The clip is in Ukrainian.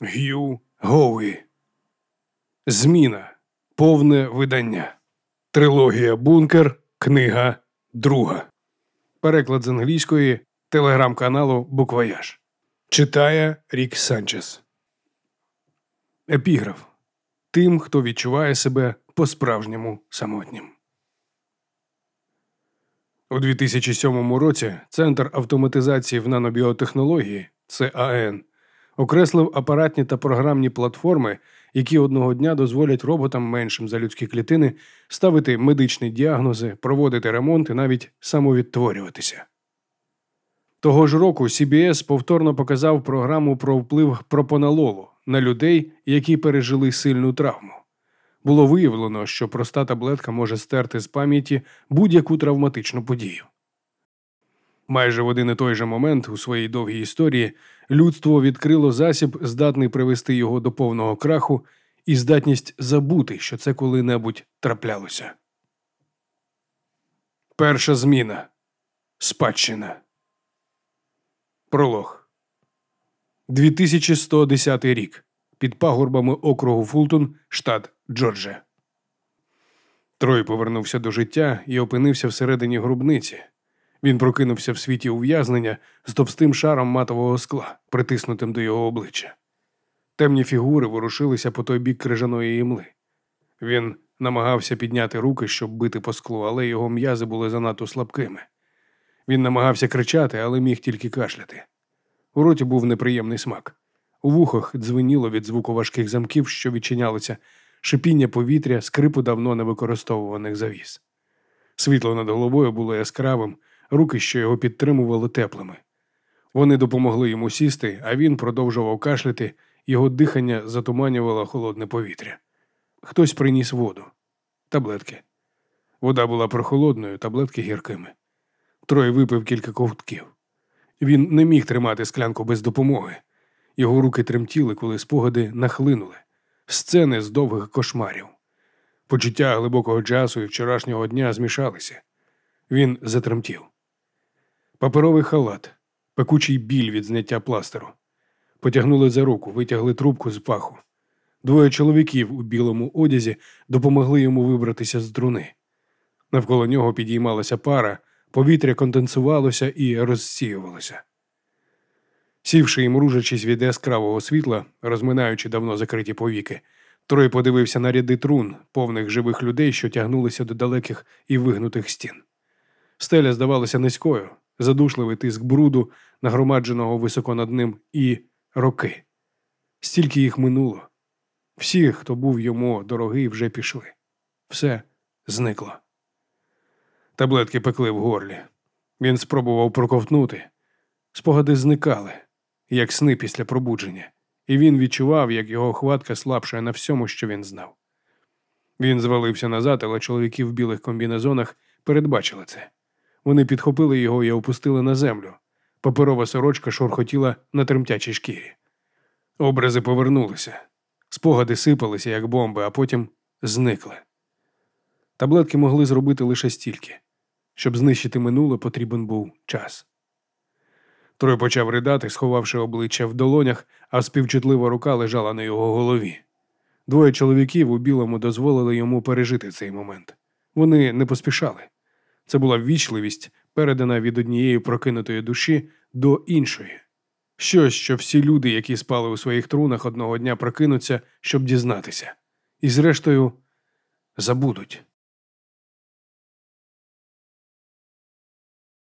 Г'ю Гоуї. Зміна. Повне видання. Трилогія Бункер. Книга друга. Переклад з англійської телеграм-каналу Буквояж. Читає Рік Санчес. Епіграф. Тим, хто відчуває себе по-справжньому самотнім. У 2007 році Центр автоматизації в нанобіотехнології ЦАН окреслив апаратні та програмні платформи, які одного дня дозволять роботам меншим за людські клітини ставити медичні діагнози, проводити ремонт і навіть самовідтворюватися. Того ж року CBS повторно показав програму про вплив пропонололу на людей, які пережили сильну травму. Було виявлено, що проста таблетка може стерти з пам'яті будь-яку травматичну подію. Майже в один і той же момент у своїй довгій історії людство відкрило засіб, здатний привести його до повного краху, і здатність забути, що це коли-небудь траплялося. Перша зміна. Спадщина. Пролог. 2110 рік. Під пагорбами округу Фултон, штат Джорджія. Трой повернувся до життя і опинився всередині грубниці. Він прокинувся в світі ув'язнення з товстим шаром матового скла, притиснутим до його обличчя. Темні фігури ворушилися по той бік крижаної імли. Він намагався підняти руки, щоб бити по склу, але його м'язи були занадто слабкими. Він намагався кричати, але міг тільки кашляти. У роті був неприємний смак. У вухах дзвеніло від звуку важких замків, що відчинялися, шипіння повітря, скрипу давно не використовуваних завіс. Світло над головою було яскравим, руки, що його підтримували теплими. Вони допомогли йому сісти, а він продовжував кашляти, його дихання затуманювало холодне повітря. Хтось приніс воду, таблетки. Вода була прохолодною, таблетки гіркими. Троє випив кілька ковтків. Він не міг тримати склянку без допомоги. Його руки тремтіли, коли спогади нахлинули, сцени з довгих кошмарів. Почуття глибокого часу і вчорашнього дня змішалися. Він затремтів. Паперовий халат, пекучий біль від зняття пластеру. Потягнули за руку, витягли трубку з паху. Двоє чоловіків у білому одязі допомогли йому вибратися з друни. Навколо нього підіймалася пара, повітря конденсувалося і розсіювалося. Сівши і мружачись від яскравого світла, розминаючи давно закриті повіки, Трой подивився на ряди трун, повних живих людей, що тягнулися до далеких і вигнутих стін. Стеля здавалася низькою, задушливий тиск бруду, нагромадженого високо над ним, і роки. Стільки їх минуло. Всі, хто був йому дорогий, вже пішли. Все зникло. Таблетки пекли в горлі. Він спробував проковтнути. Спогади зникали, як сни після пробудження, і він відчував, як його хватка слабшає на всьому, що він знав. Він звалився назад, але чоловіки в білих комбінезонах передбачили це. Вони підхопили його і опустили на землю. Паперова сорочка шурхотіла на тремтячій шкірі. Образи повернулися, спогади сипалися, як бомби, а потім зникли. Таблетки могли зробити лише стільки. Щоб знищити минуле, потрібен був час. Трой почав ридати, сховавши обличчя в долонях, а співчутлива рука лежала на його голові. Двоє чоловіків у білому дозволили йому пережити цей момент. Вони не поспішали. Це була ввічливість, передана від однієї прокинутої душі до іншої. Щось, що всі люди, які спали у своїх трунах, одного дня прокинуться, щоб дізнатися, і, зрештою, забудуть.